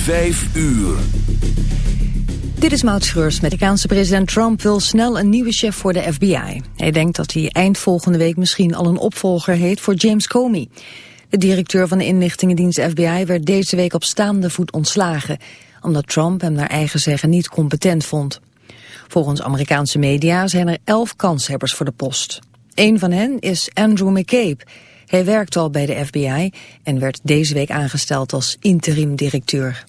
Vijf uur. Dit is Maud Schreurs. Amerikaanse president Trump wil snel een nieuwe chef voor de FBI. Hij denkt dat hij eind volgende week misschien al een opvolger heeft voor James Comey. De directeur van de inlichtingendienst FBI werd deze week op staande voet ontslagen... omdat Trump hem naar eigen zeggen niet competent vond. Volgens Amerikaanse media zijn er elf kanshebbers voor de post. Een van hen is Andrew McCabe. Hij werkt al bij de FBI en werd deze week aangesteld als interim directeur.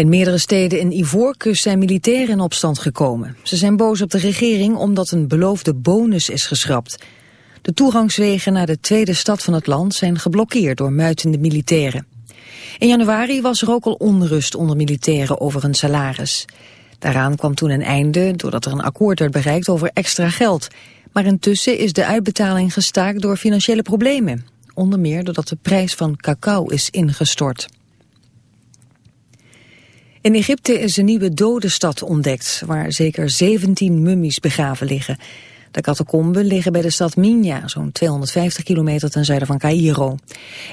In meerdere steden in Ivoorkust zijn militairen in opstand gekomen. Ze zijn boos op de regering omdat een beloofde bonus is geschrapt. De toegangswegen naar de tweede stad van het land zijn geblokkeerd door muitende militairen. In januari was er ook al onrust onder militairen over hun salaris. Daaraan kwam toen een einde doordat er een akkoord werd bereikt over extra geld. Maar intussen is de uitbetaling gestaakt door financiële problemen. Onder meer doordat de prijs van cacao is ingestort. In Egypte is een nieuwe dode stad ontdekt, waar zeker 17 mummies begraven liggen. De catacomben liggen bij de stad Minya, zo'n 250 kilometer ten zuiden van Cairo.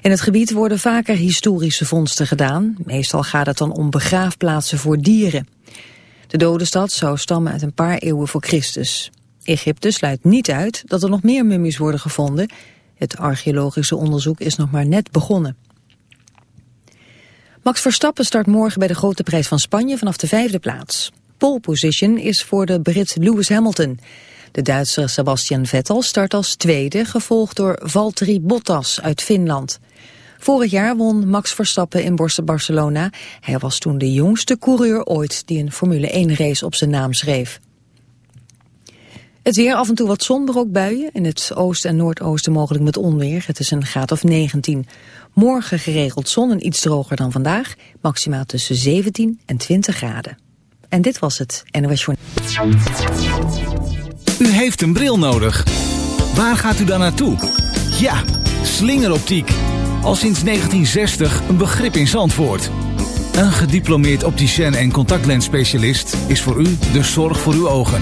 In het gebied worden vaker historische vondsten gedaan. Meestal gaat het dan om begraafplaatsen voor dieren. De dode stad zou stammen uit een paar eeuwen voor Christus. Egypte sluit niet uit dat er nog meer mummies worden gevonden. Het archeologische onderzoek is nog maar net begonnen. Max Verstappen start morgen bij de grote prijs van Spanje vanaf de vijfde plaats. Pole position is voor de Brit Lewis Hamilton. De Duitser Sebastian Vettel start als tweede, gevolgd door Valtteri Bottas uit Finland. Vorig jaar won Max Verstappen in Barcelona. Hij was toen de jongste coureur ooit die een Formule 1 race op zijn naam schreef. Het weer af en toe wat maar ook buien. In het oosten en noordoosten mogelijk met onweer. Het is een graad of 19. Morgen geregeld zon en iets droger dan vandaag. Maximaal tussen 17 en 20 graden. En dit was het NOS Journal. U heeft een bril nodig. Waar gaat u dan naartoe? Ja, slingeroptiek. Al sinds 1960 een begrip in Zandvoort. Een gediplomeerd opticien en contactlensspecialist is voor u de zorg voor uw ogen.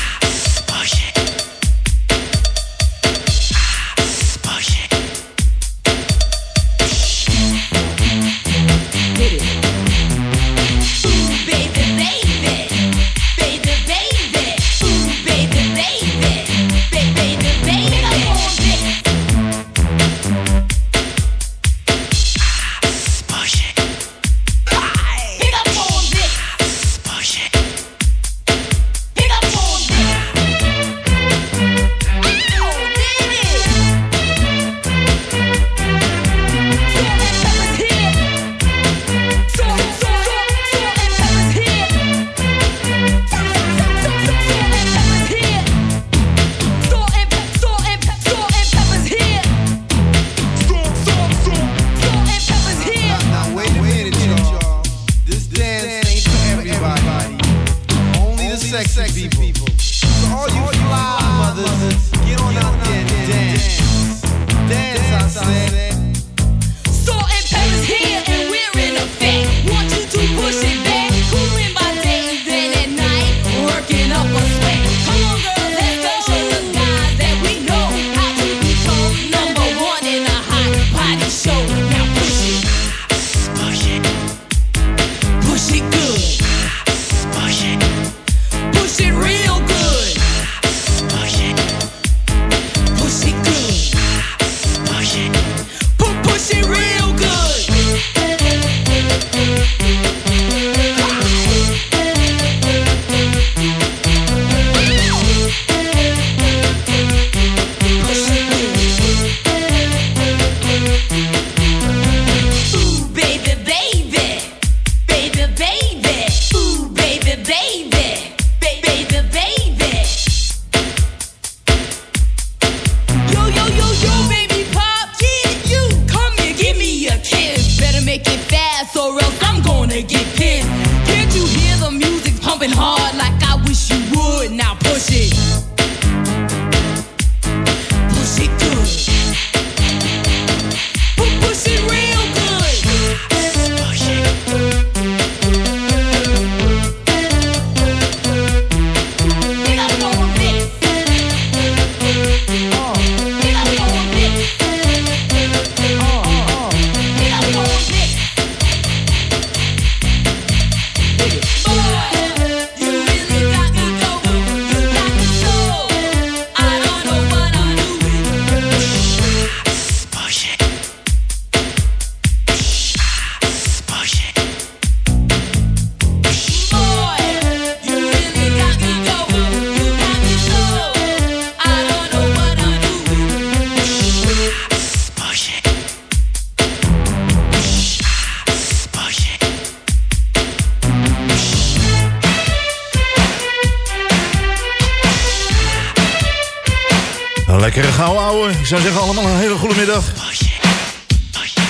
Zou zeggen allemaal een hele goede middag.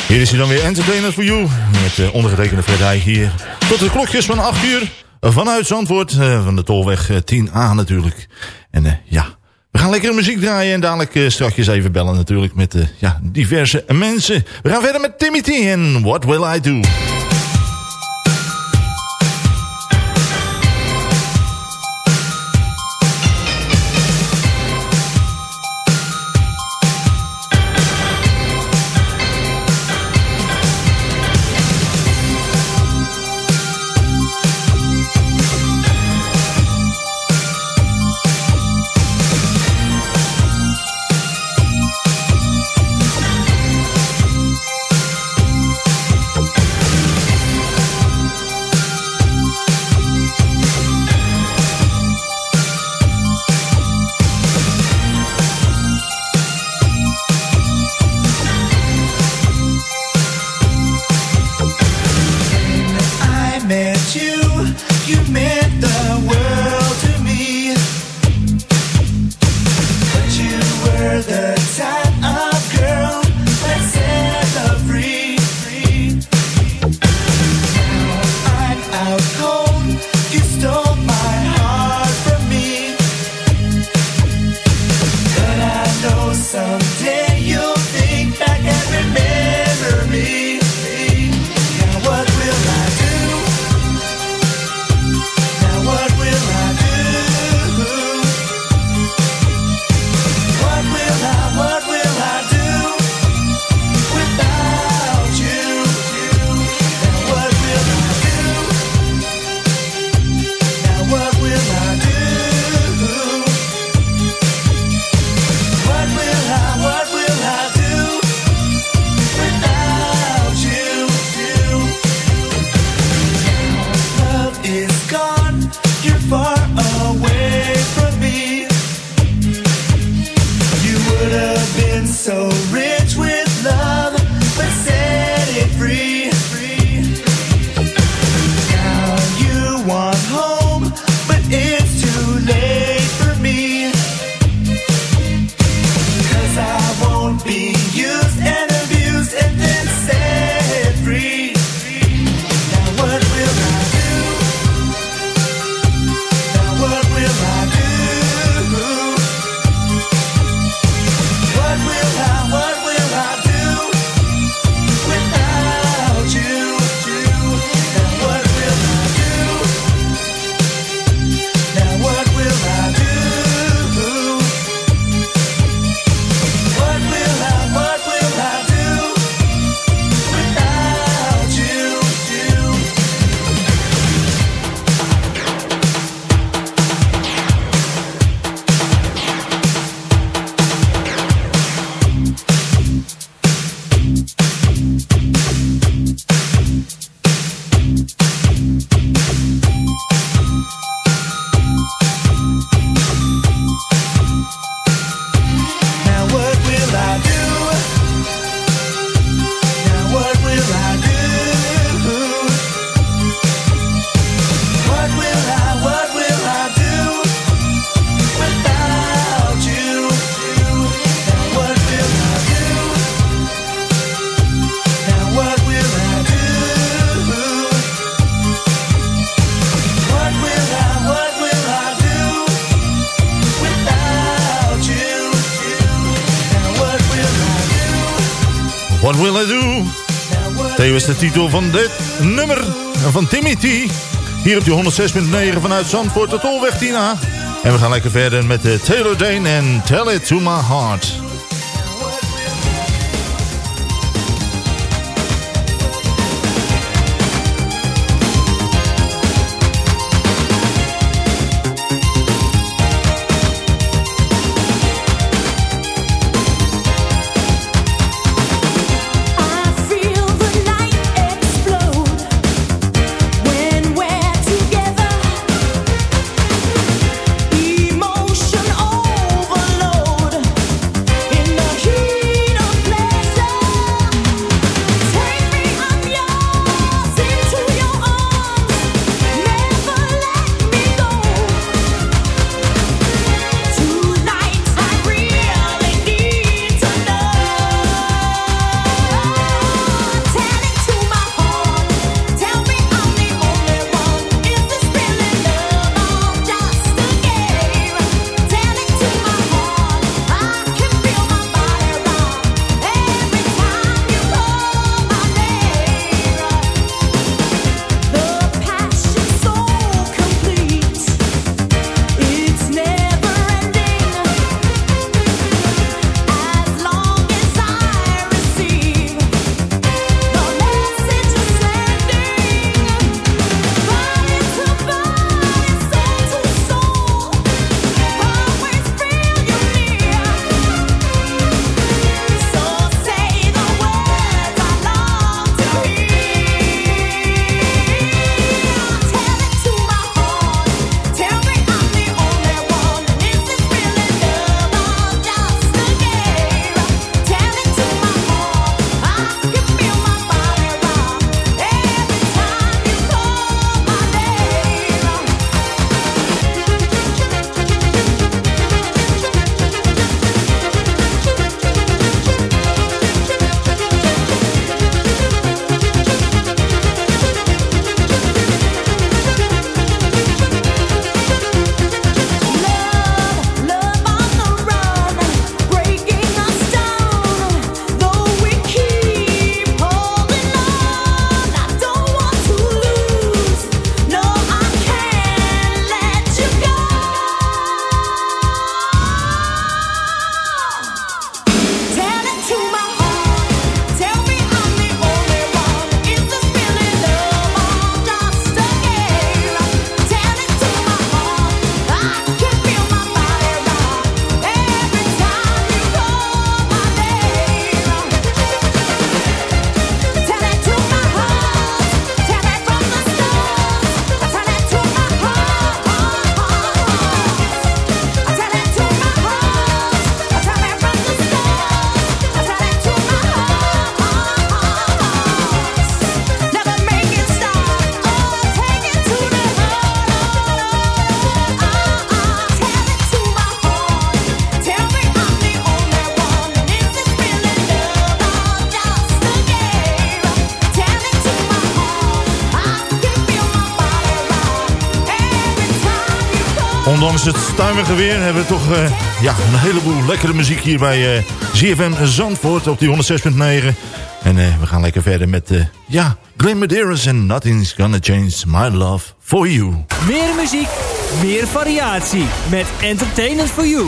Hier is hij dan weer Entertainment for You. Met uh, ondergetekende Fred hier. Tot de klokjes van 8 uur. Vanuit Zandvoort. eh, van de Tolweg eh, 10A natuurlijk. En eh, ja, we gaan lekkere muziek draaien. En dadelijk uh, straks even bellen natuurlijk met ja, diverse mensen. We gaan verder met Timmy T en What Will I Do? titel van dit nummer van Timmy T. Hier op de 106.9 vanuit Zandvoort, de Tolweg Tina. En we gaan lekker verder met eh, Taylor Dane en Tell It To My Heart. is het stuimige weer hebben we toch eh, ja, een heleboel lekkere muziek hier bij eh, uh, ZFM Zandvoort op die 106.9. En eh, we gaan lekker verder met ja, Glenn Medeiros en Nothing's Gonna Change My Love For You. Meer muziek, meer variatie met Entertainment For You.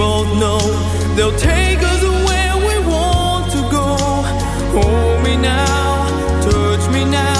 both know they'll take us where we want to go. Hold me now, touch me now.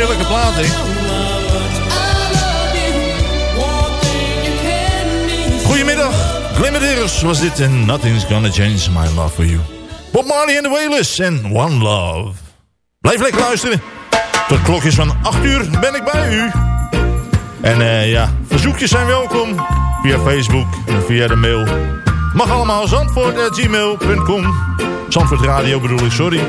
heerlijke plaat, hè? Goedemiddag, Glimmerdeers was dit en Nothing's Gonna Change My Love For You. Bob Marley en The Wailers en One Love. Blijf lekker luisteren. Tot klokjes van 8 uur ben ik bij u. En eh, ja, verzoekjes zijn welkom via Facebook en via de mail. Mag allemaal zandvoort.gmail.com eh, Zandvoort Radio bedoel ik, sorry.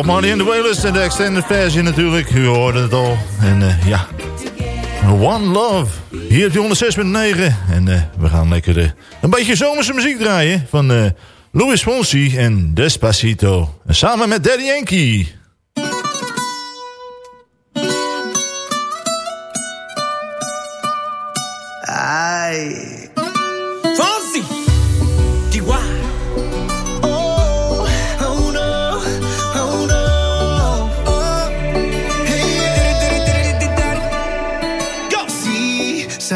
Bob Marley en de Wailers en de extended versie natuurlijk. U hoorde het al. En eh, ja, One Love. Hier op die 106.9. En eh, we gaan lekker eh, een beetje zomerse muziek draaien. Van Louis Fonsi en Despacito. En samen met Daddy Yankee.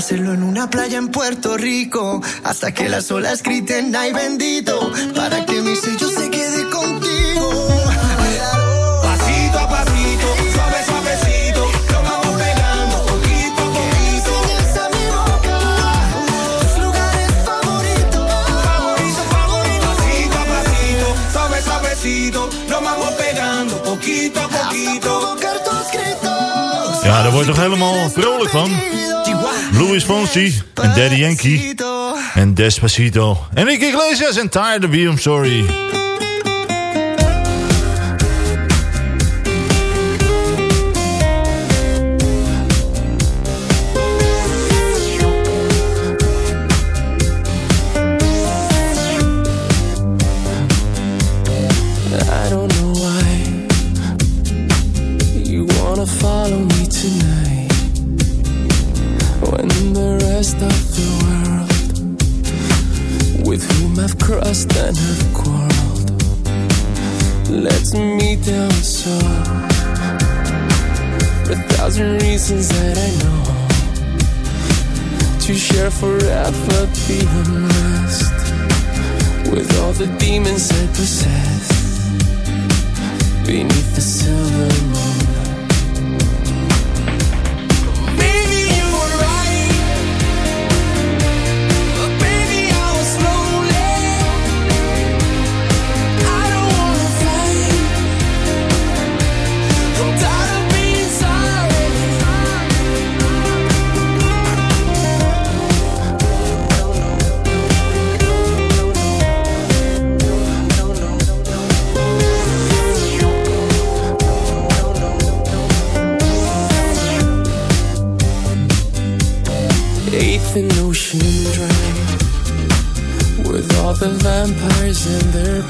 Hacerlo en una playa en Puerto Rico hasta que las olas griten ay bendito para que mi sello se quede contigo. Pasito a pasito, suave, suavecito. Nos vamos pegando poquito a poquito. A mi boca tus lugares favoritos. Favorito, favorito. Pasito a pasito, suave, suavecito. Nos vamos pegando poquito a poquito. Provocar tus gritos. Ja, daar word je toch helemaal vrolijk van. Louis Fonsi en Daddy Yankee en Despacito. Enrique Iglesias en Tired of You, I'm sorry. I don't know why you wanna follow me tonight for a thousand reasons that I know. To share forever the unrest with all the demons I possess. Beneath the silver moon. in their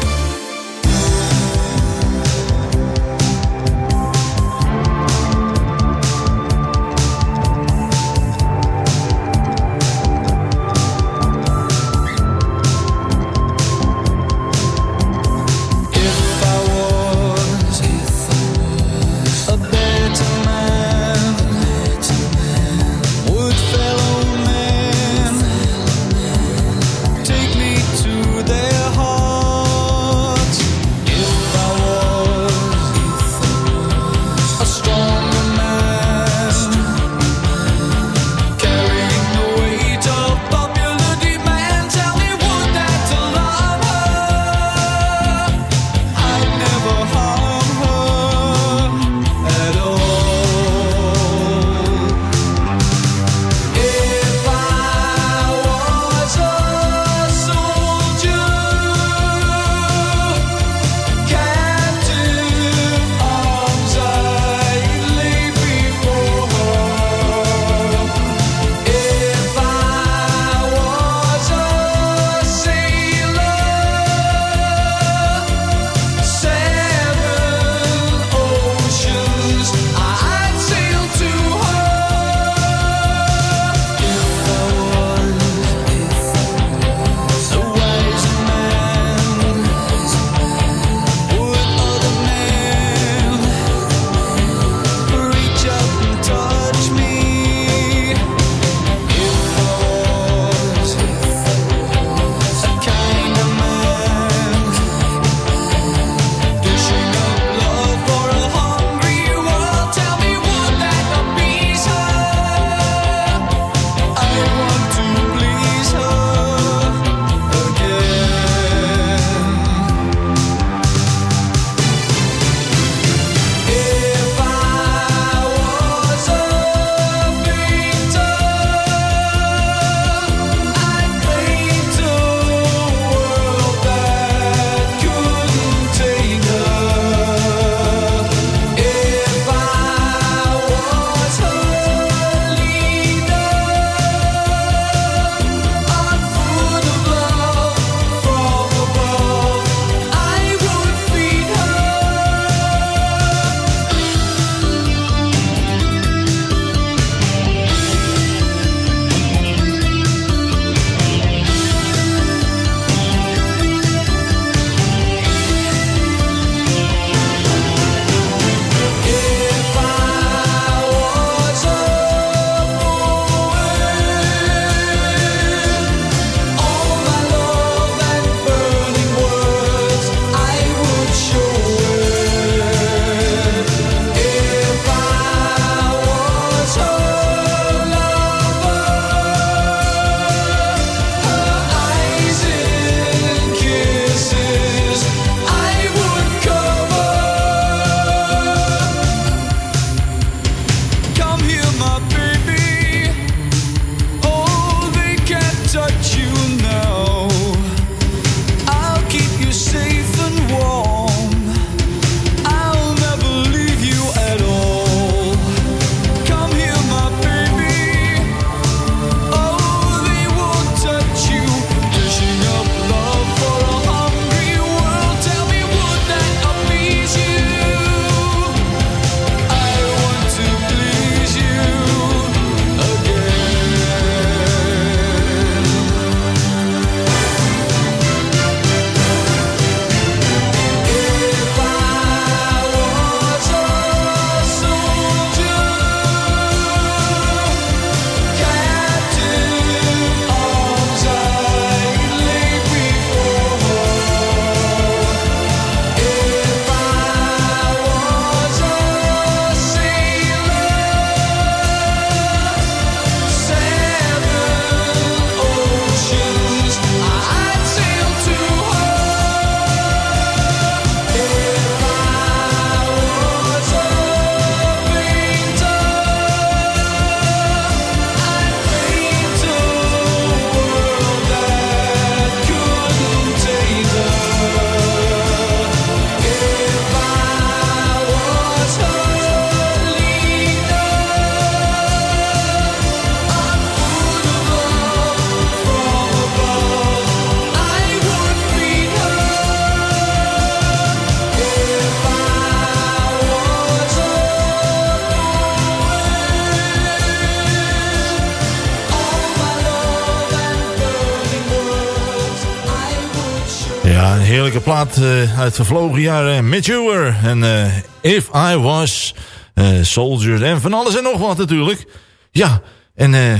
Eh, uit vervlogen jaren. Mature en eh, If I Was uh, Soldier. En van alles en nog wat natuurlijk. Ja, en eh,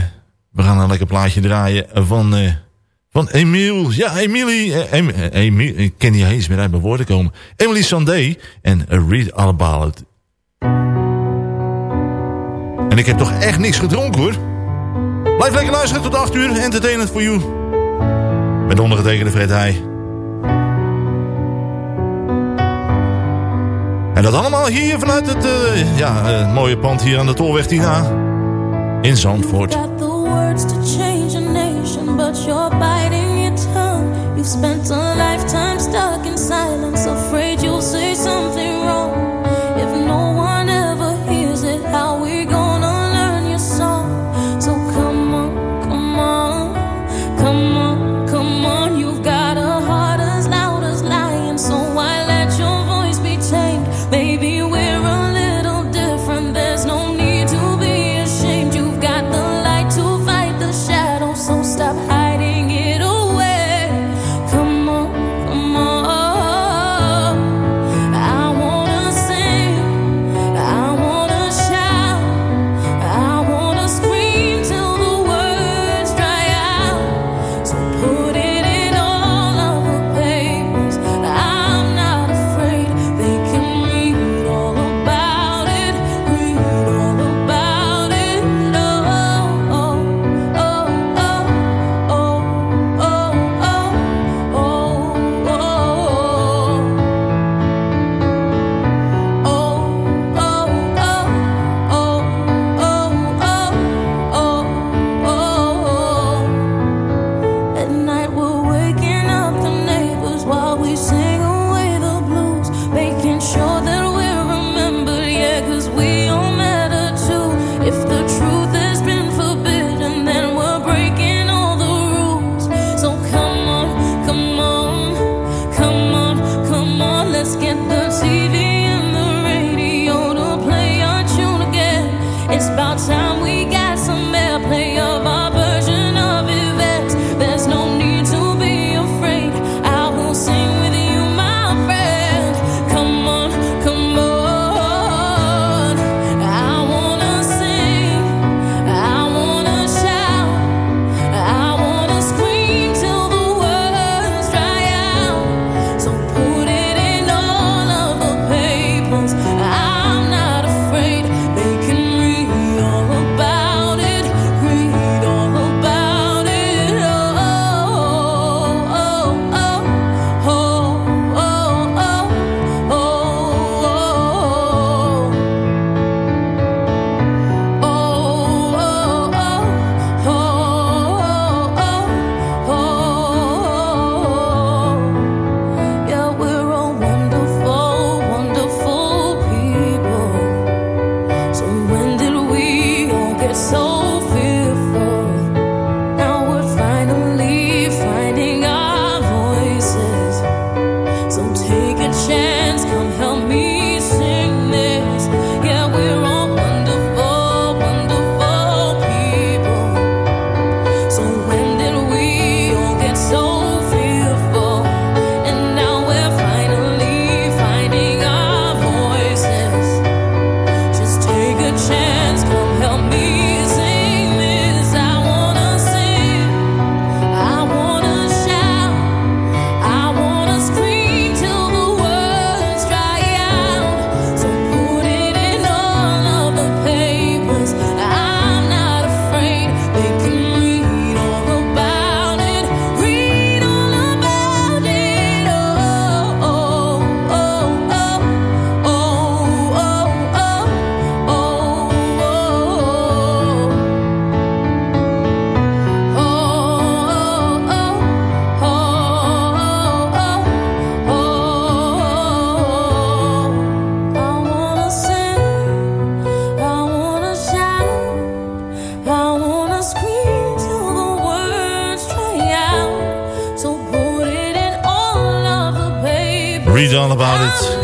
we gaan een lekker plaatje draaien van, van Ja, Emily. Emily. Ik ken niet eens meer uit mijn woorden komen. Emily Sandé en Read All About En ik heb toch echt niks gedronken hoor. Blijf lekker luisteren tot 8 uur. Entertainment for you. Met ondergetekende Fred Heij. En dat allemaal hier vanuit het uh, ja, uh, mooie pand hier aan de Tolweg Tina. In Zandvoort. You've spent a lifetime stuck in silence, afraid you'll say something wrong.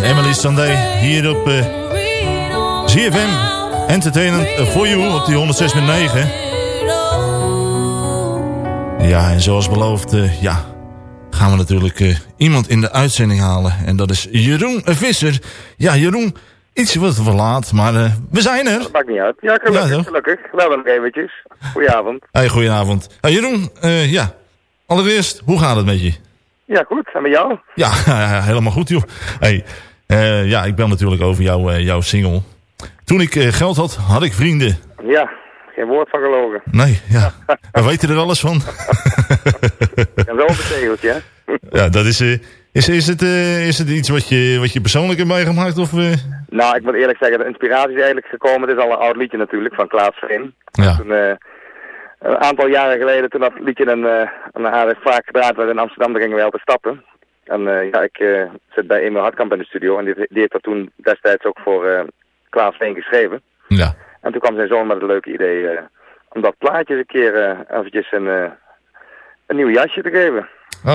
Emily Sunday hier op eh, uh, ZFM Entertainment eh, for You op die 106.9. Ja, en zoals beloofd, eh, ja, gaan we natuurlijk iemand in de uitzending halen. En dat is Jeroen Visser. Ja, Jeroen, iets wat verlaat, maar we zijn er. Dat maakt niet uit. Ja, gelukkig, ja, gelukkig. Nou, dan eventjes. Goedenavond. Hey, goedenavond. Hey, Jeroen, ja, allereerst, hoe gaat het met je? Ja, goed. En met jou? Ja, helemaal goed, joh. Hey, eh, ja, ik bel natuurlijk over jouw, eh, jouw single. Toen ik eh, geld had, had ik vrienden. Ja, geen woord van gelogen. Nee, ja. We weten er alles van. En wel een tegeltje, hè? ja, dat is, is, is, het, is het iets wat je, wat je persoonlijk hebt meegemaakt? Of? Nou, ik moet eerlijk zeggen, de inspiratie is eigenlijk gekomen. Het is al een oud liedje natuurlijk, van Klaas Veen. Ja. Toen, een aantal jaren geleden, toen dat liedje een, een aardig vaak gedraaid werd in Amsterdam, gingen wij altijd stappen. En eh, ja, ik eh, zit bij Emil Hartkamp in de studio en die, die heeft dat toen destijds ook voor eh, Klaas Veen geschreven. Ja. En toen kwam zijn zoon met het leuke idee om dat plaatje eens een keer eventjes een, een nieuw jasje te geven.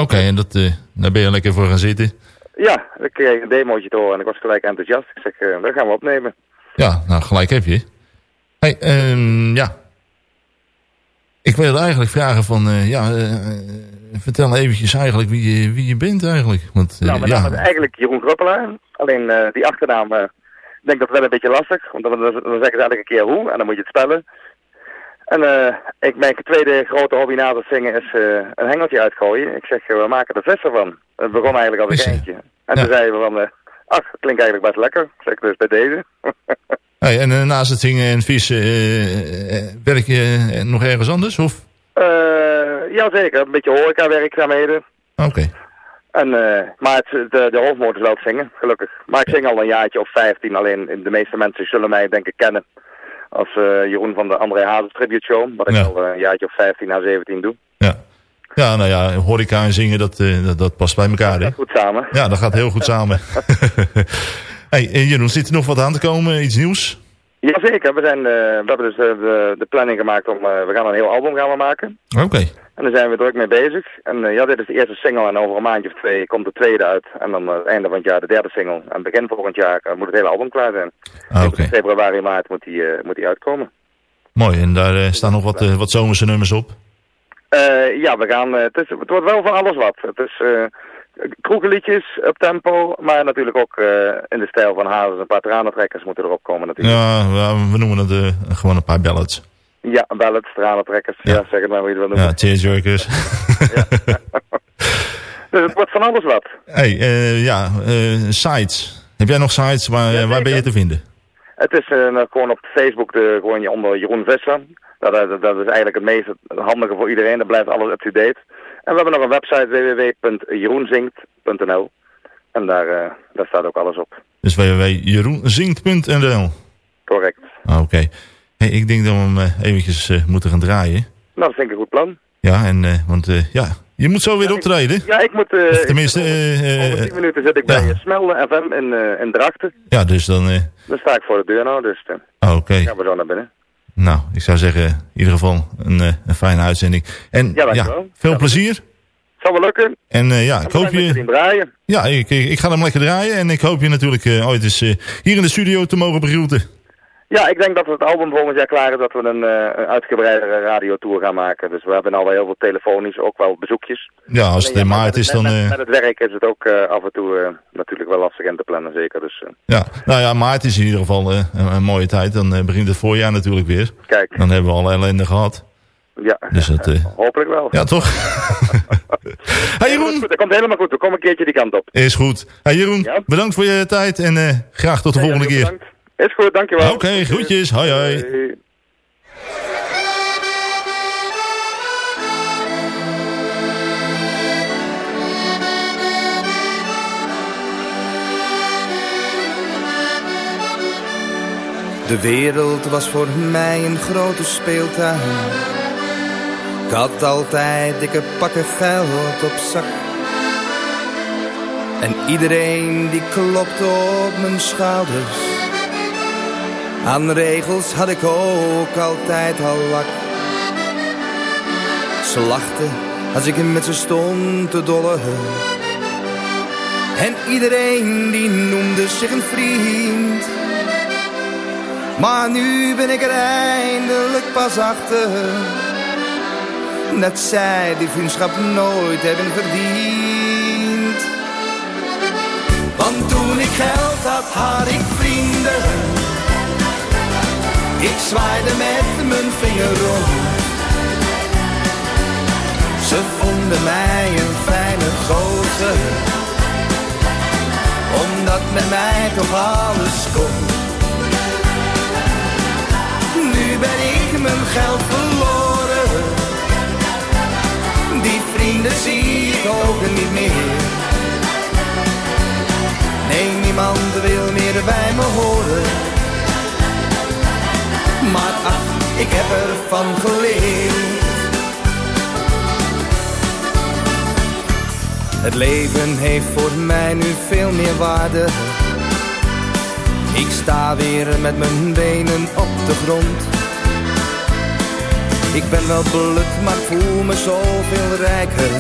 Oké, en dat, daar ben je lekker voor gaan zitten. Ja, ik kreeg een demootje te horen en ik was gelijk enthousiast. Ik zeg, dat gaan we opnemen. Ja, nou, gelijk heb je. Hey, ehm, ja. Ik wilde eigenlijk vragen van, eh, ja, eh, eh, vertel eventjes eigenlijk wie je, wie je bent eigenlijk. Want, nou, mijn ja, naam is eigenlijk Jeroen Gruppelaar. Alleen die achternaam, ik denk dat wel een beetje lastig. Want dan, dan, zeggen ze elke keer hoe en dan moet je het spellen. En ik, mijn tweede grote hobby na het zingen is een hengeltje uitgooien. Ik zeg, we maken er vissen van. Het begon eigenlijk als een geintje. En toen zeiden we van, ach, dat klinkt eigenlijk best lekker. Ik zeg, dus bij deze. hey, en eh, naast het zingen en vissen, eh, eh, werk je nog ergens anders? Of? Jazeker, een beetje horeca-werkzaamheden. Oké. En, maar het, de, de hoofdmoot is wel het zingen, gelukkig. Maar ik zing al een jaartje of 15, alleen de meeste mensen zullen mij denk ik kennen als Jeroen van de André Hazes Tribute Show. Wat ik Ja. al een jaartje of 15 à 17 doe. Ja. Ja, nou ja, horeca en zingen, dat, dat, dat past bij elkaar, hè? Goed samen. Ja, dat gaat heel goed samen. hey, Jeroen, zit er nog wat aan te komen? Iets nieuws? Jazeker, we, zijn, eh, we hebben dus eh, de, de planning gemaakt om, eh, we gaan een heel album gaan we maken. Oké. En daar zijn we druk mee bezig. En ja, dit is de eerste single en over een maandje of twee komt de tweede uit. En dan het einde van het jaar de derde single. En begin volgend jaar moet het hele album klaar zijn. Ah, Oké. In februari, maart moet die, eh, moet die uitkomen. Mooi, en daar staan nog wat, wat zomerse nummers op. Eh, ja, we gaan, het, is, het wordt wel van alles wat. Het is eh kroegenliedjes, up tempo, maar natuurlijk ook eh, in de stijl van Hazes. Een paar tranentrekkers moeten erop komen natuurlijk. Ja, we noemen het eh, gewoon een paar ballads. Ja, ballads, tranentrekkers, ja. zeg het maar hoe je het wil noemen. Ja, tearjerkers. Dus het wordt van alles wat. hey, eh, ja, sites. Heb jij nog sites? Waar, waar ben je te vinden? Het is nou, gewoon op Facebook de, gewoon je onder Jeroen Visser. Dat, dat, dat is eigenlijk het meest handige voor iedereen. Dat blijft alles up-to-date. En we hebben nog een website www.jeroenzingt.nl. En daar, eh, daar staat ook alles op. Dus www.jeroenzingt.nl Correct. Ah, Oké. Hey, ik denk dat we hem eh, eventjes eh, moeten gaan draaien. Nou, dat vind ik een goed plan. Ja, en, want ja, je moet zo weer optreden. Ja, ik moet... Of tenminste, over eh, 10 minuten zit ik bij Smelde FM in, in Drachten. ja, dus dan... Dan sta ik voor de deur nou, dus eh, ah, Oké. gaan we zo naar binnen. Nou, ik zou zeggen, in ieder geval een, eh, een fijne uitzending. En Ja, veel plezier. Zal wel lukken. En eh, ja, ik hoop je... draaien. Ja, ik, ik, ik ga hem lekker draaien. En ik hoop je natuurlijk eh, ooit eens hier in de studio te mogen begroeten. Ja, ik denk dat het album volgend jaar klaar is dat we een, eh, een uitgebreidere radiotour gaan maken. Dus we hebben al wel heel veel telefonisch, ook wel bezoekjes. Ja, als het in maart is, dan... Met, eh, met het werk is het ook eh, af en toe natuurlijk wel lastig in te plannen, zeker. Dus ja, nou ja, maart is in ieder geval een, een mooie tijd. Dan begint het voorjaar natuurlijk weer. kijk, Dan hebben we alle ellende gehad. ja, Dus dat... hopelijk wel. ja, toch? hey Jeroen! Dat komt helemaal goed, we komen een keertje die kant op. Is goed. Hey Jeroen, bedankt voor je tijd en graag tot de volgende keer. Bedankt. Is goed, dankjewel. Oké, groetjes. Hoi hoi. Hoi. De wereld was voor mij een grote speeltuin. Ik had altijd dikke pakken geld op zak. En iedereen die klopte op mijn schouders. Aan regels had ik ook altijd al lak. Ze lachten als ik met ze stond te dollen. En iedereen die noemde zich een vriend. Maar nu ben ik er eindelijk pas achter. Dat zij die vriendschap nooit hebben verdiend. Want toen ik geld had, had ik vrienden. Ik zwaaide met mijn vinger rond. Ze vonden mij een fijne gozer. Omdat met mij toch alles kon. Nu ben ik mijn geld verloren. Die vrienden zie ik ook niet meer. Nee, niemand wil meer bij me horen. Maar ach, ik heb ervan geleerd. Het leven heeft voor mij nu veel meer waarde. Ik sta weer met mijn benen op de grond. Ik ben wel blut, maar voel me zoveel rijker.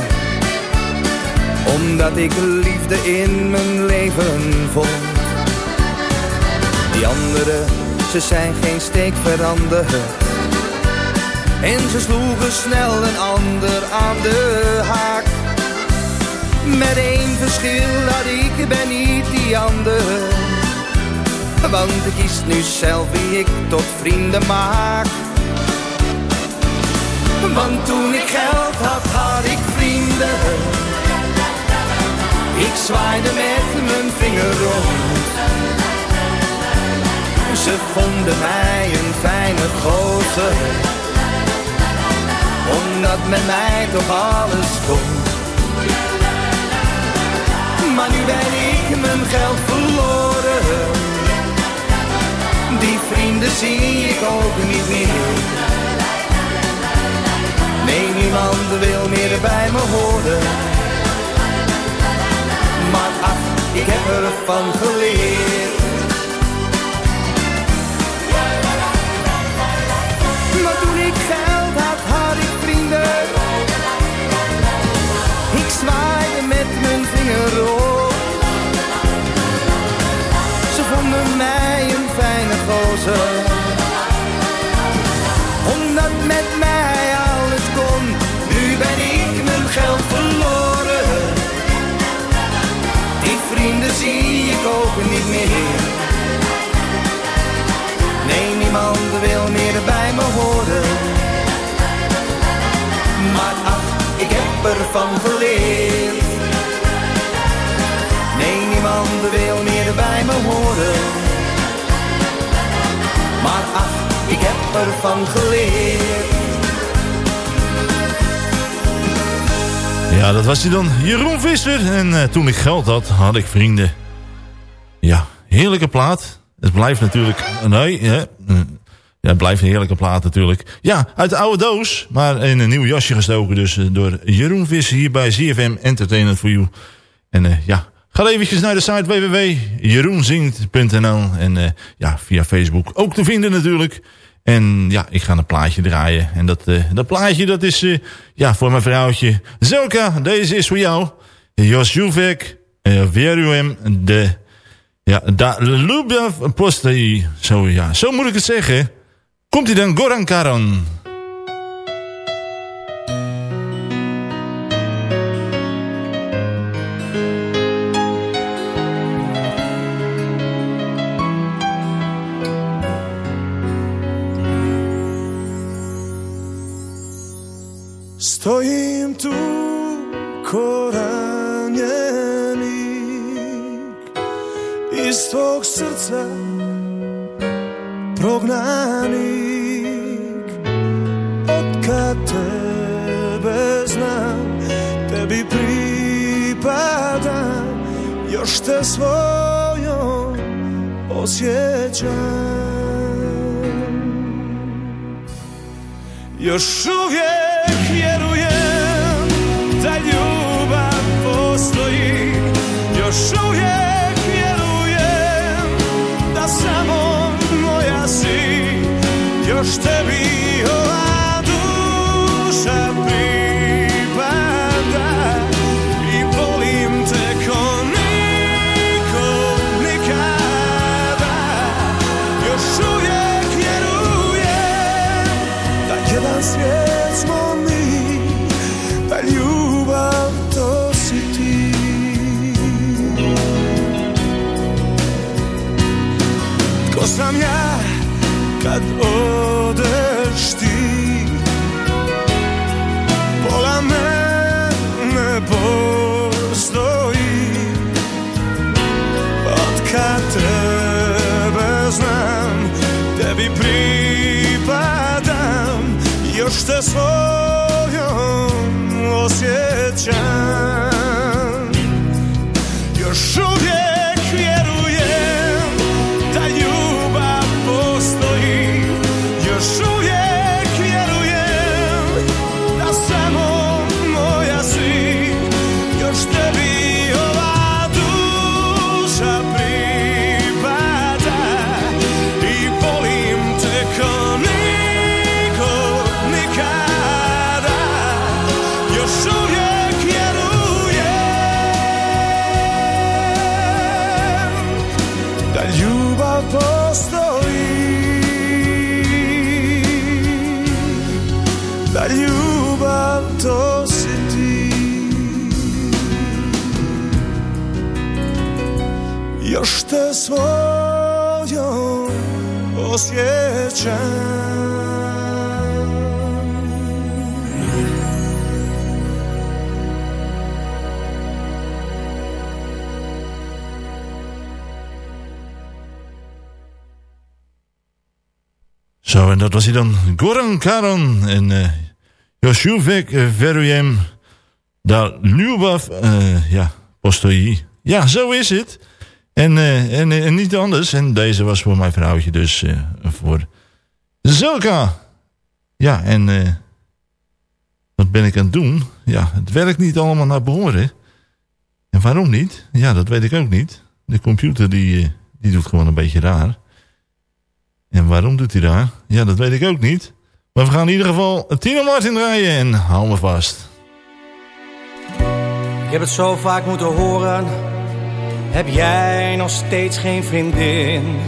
Omdat ik liefde in mijn leven vond. Die anderen, ze zijn geen steek veranderd. En ze sloegen snel een ander aan de haak. Met één verschil dat ik ben niet die ander. Want ik kies nu zelf wie ik tot vrienden maak. Want toen ik geld had, had ik vrienden. Ik zwaaide met mijn vinger rond. Ze vonden mij een fijne gozer. Omdat met mij toch alles kon. Maar nu ben ik mijn geld verloren. Die vrienden zie ik ook niet meer. Nee, niemand wil meer bij me horen. Maar ach, ik heb ervan geleerd. Ik had, had ik vrienden. Ik zwaaide met mijn vinger op. Ze vonden mij een fijne gozer. Heb ervan geleerd. Nee, niemand wil meer bij me horen. Maar ach, ik heb ervan geleerd. Ja, dat was hij dan. Jeroen Visser. En eh, toen ik geld had, had ik vrienden. Ja, heerlijke plaat. Het blijft natuurlijk... Nee, mm, ja, blijft een heerlijke plaat natuurlijk. Ja, uit de oude doos. Maar in een nieuw jasje gestoken dus eh, door Jeroen Visser hier bij ZFM Entertainment for You. En eh, ja, ga eventjes naar de site www.jeroenzingt.nl. En eh, ja, via Facebook ook te vinden natuurlijk. En ja, ik ga een plaatje draaien. En dat, dat plaatje dat is ja, voor mijn vrouwtje. Zelka, deze is voor jou. Jos Juvek, Veruem, de... Ja, da Lubav Postai. Zo, ja, zo moet ik het zeggen. Komt hij dan Goran Karan. Your shoes. Zo, en dat was hij dan. Goran Karan en uh, Josjuvek Verujem. Da Ljubav, eh, ja, Postoji. Ja, zo is het. En, eh, en, en niet anders. En deze was voor mijn vrouwtje dus eh, voor Zulka. Ja, en eh, wat ben ik aan het doen? Ja, het werkt niet allemaal naar behoren. En waarom niet? Ja, dat weet ik ook niet. De computer die, eh, die doet gewoon een beetje raar. En waarom doet hij daar? Ja, dat weet ik ook niet. Maar we gaan in ieder geval Tino Martin draaien en hou me vast. Ik heb het zo vaak moeten horen. Heb jij nog steeds geen vriendin?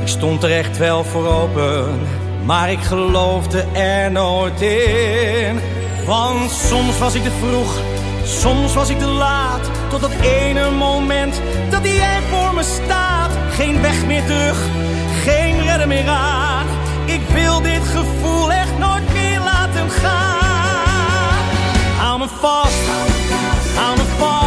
Ik stond er echt wel voor open, maar ik geloofde er nooit in. Want soms was ik te vroeg, soms was ik te laat. Tot dat ene moment dat jij voor me staat. Geen weg meer terug, geen redder meer aan. Ik wil dit gevoel echt nooit meer laten gaan. Hou me vast, hou me vast.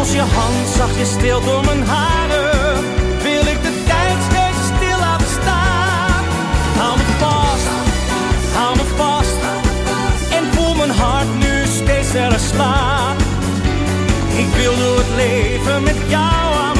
Als je hand zachtjes stilt door mijn haren, wil ik de tijd steeds stil laten staan. Hou me vast, hou me vast. En voel mijn hart nu steeds sneller slaan. Ik wil door het leven met jou aan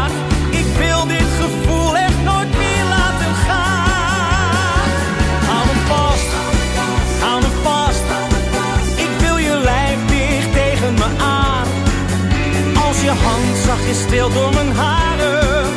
Je hand zachtjes stil door mijn haren,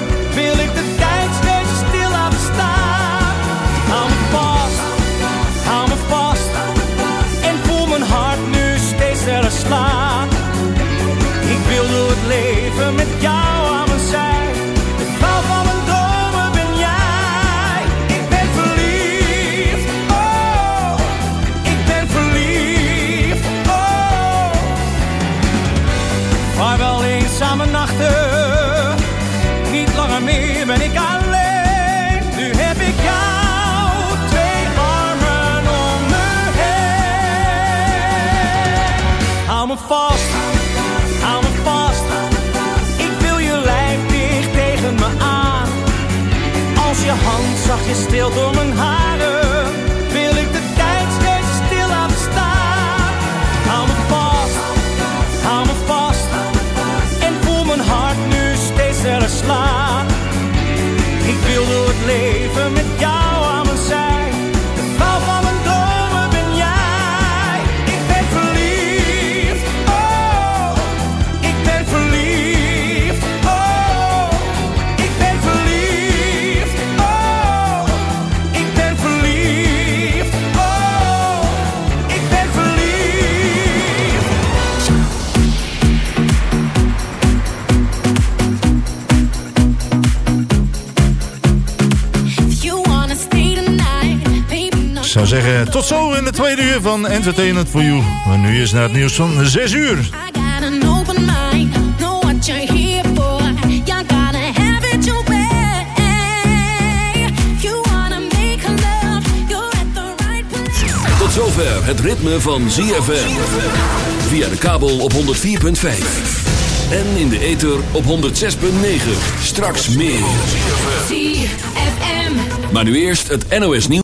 tot zo in de tweede uur van Entertainment for You. Maar nu is naar het nieuws van 6 uur. got an open mind, know what you're here for. You gotta have it your way. If you wanna make love, you're at the right place. Tot zover het ritme van ZFM. Via de kabel op 104.5. En in de ether op 106.9. Straks meer. ZFM. Maar nu eerst het NOS nieuws.